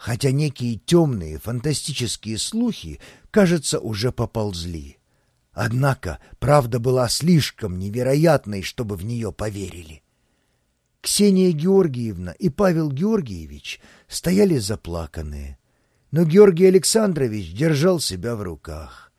хотя некие темные фантастические слухи, кажется, уже поползли. Однако правда была слишком невероятной, чтобы в нее поверили. Ксения Георгиевна и Павел Георгиевич стояли заплаканные, но Георгий Александрович держал себя в руках.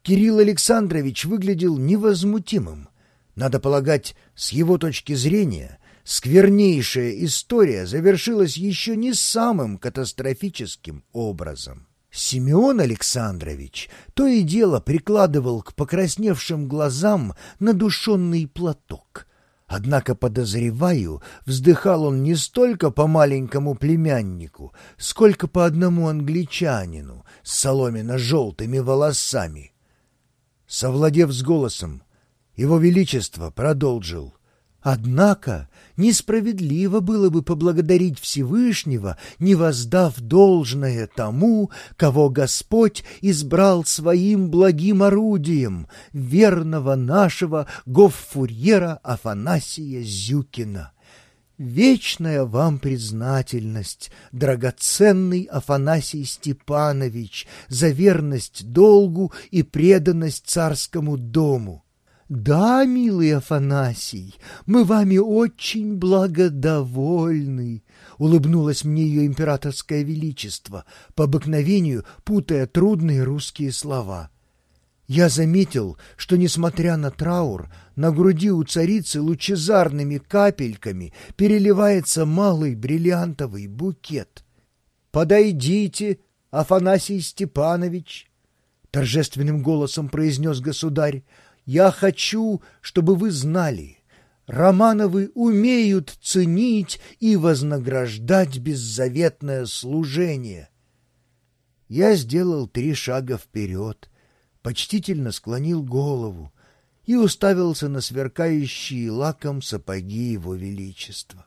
Кирилл Александрович выглядел невозмутимым. Надо полагать, с его точки зрения, сквернейшая история завершилась еще не самым катастрофическим образом. Симеон Александрович то и дело прикладывал к покрасневшим глазам надушенный платок. Однако, подозреваю, вздыхал он не столько по маленькому племяннику, сколько по одному англичанину с соломенно-желтыми волосами. Совладев с голосом, его Величество продолжил — Однако несправедливо было бы поблагодарить Всевышнего, не воздав должное тому, кого Господь избрал своим благим орудием, верного нашего гоффурьера Афанасия Зюкина. Вечная вам признательность, драгоценный Афанасий Степанович, за верность долгу и преданность царскому дому. «Да, милый Афанасий, мы вами очень благодовольны», — улыбнулось мне ее императорское величество, по обыкновению путая трудные русские слова. Я заметил, что, несмотря на траур, на груди у царицы лучезарными капельками переливается малый бриллиантовый букет. «Подойдите, Афанасий Степанович!» — торжественным голосом произнес государь. Я хочу, чтобы вы знали, Романовы умеют ценить и вознаграждать беззаветное служение. Я сделал три шага вперед, почтительно склонил голову и уставился на сверкающие лаком сапоги его величества.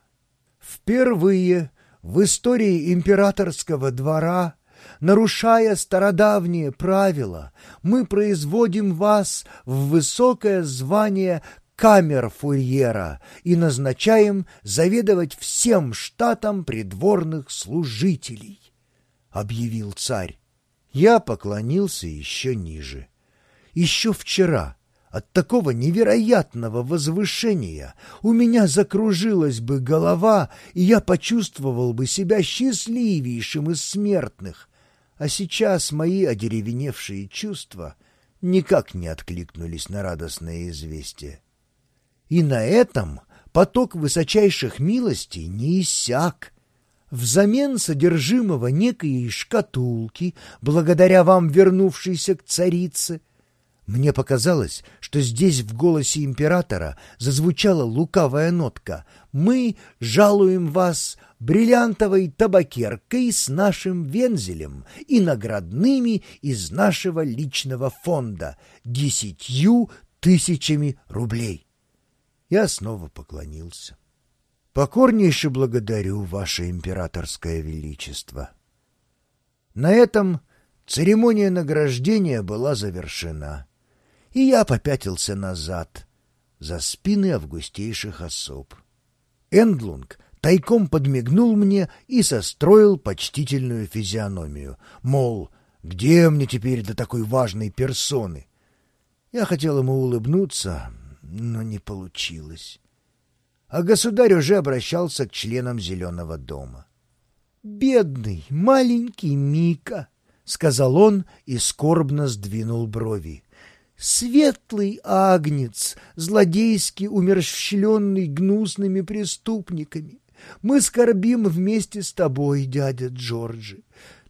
Впервые в истории императорского двора нарушая стародавние правила, мы производим вас в высокое звание камер-фурьера и назначаем заведовать всем штатом придворных служителей», — объявил царь. Я поклонился еще ниже. Еще вчера от такого невероятного возвышения у меня закружилась бы голова, и я почувствовал бы себя счастливейшим из смертных, а сейчас мои одеревеневшие чувства никак не откликнулись на радостное известие. И на этом поток высочайших милостей не иссяк. Взамен содержимого некой шкатулки, благодаря вам вернувшейся к царице, мне показалось, что здесь в голосе императора зазвучала лукавая нотка. «Мы жалуем вас бриллиантовой табакеркой с нашим вензелем и наградными из нашего личного фонда десятью тысячами рублей». Я снова поклонился. «Покорнейше благодарю, Ваше Императорское Величество». На этом церемония награждения была завершена и я попятился назад, за спины августейших особ. Эндлунг тайком подмигнул мне и состроил почтительную физиономию, мол, где мне теперь до такой важной персоны? Я хотел ему улыбнуться, но не получилось. А государь уже обращался к членам Зеленого дома. «Бедный маленький Мика!» — сказал он и скорбно сдвинул брови. Светлый агнец, злодейски умерщвленный гнусными преступниками. Мы скорбим вместе с тобой, дядя Джорджи,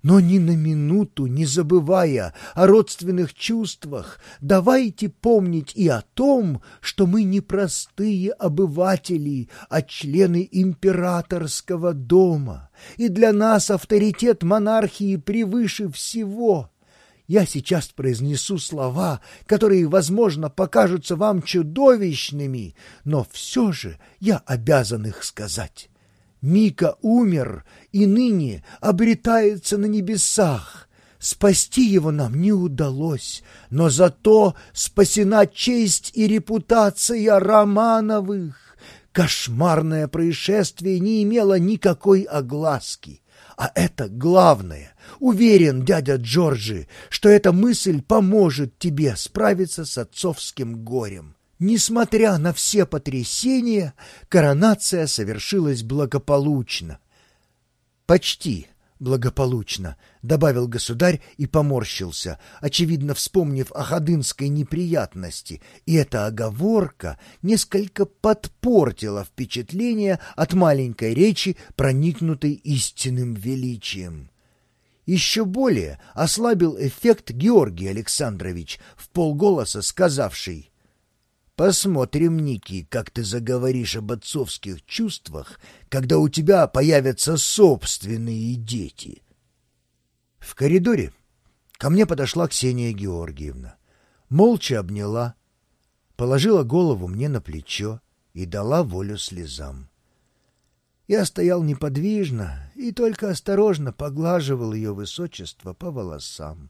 но ни на минуту не забывая о родственных чувствах, давайте помнить и о том, что мы не простые обыватели, а члены императорского дома, и для нас авторитет монархии превыше всего. Я сейчас произнесу слова, которые, возможно, покажутся вам чудовищными, но все же я обязан их сказать. Мика умер и ныне обретается на небесах. Спасти его нам не удалось, но зато спасена честь и репутация Романовых. Кошмарное происшествие не имело никакой огласки. А это главное. Уверен, дядя Джорджи, что эта мысль поможет тебе справиться с отцовским горем. Несмотря на все потрясения, коронация совершилась благополучно. Почти благополучно, добавил государь и поморщился, очевидно вспомнив о ходынской неприятности, и эта оговорка несколько подпортила впечатление от маленькой речи, проникнутой истинным величием. Еще более ослабил эффект Георгий Александрович, в полголоса сказавший Посмотрим, Ники, как ты заговоришь об отцовских чувствах, когда у тебя появятся собственные дети. В коридоре ко мне подошла Ксения Георгиевна. Молча обняла, положила голову мне на плечо и дала волю слезам. Я стоял неподвижно и только осторожно поглаживал ее высочество по волосам.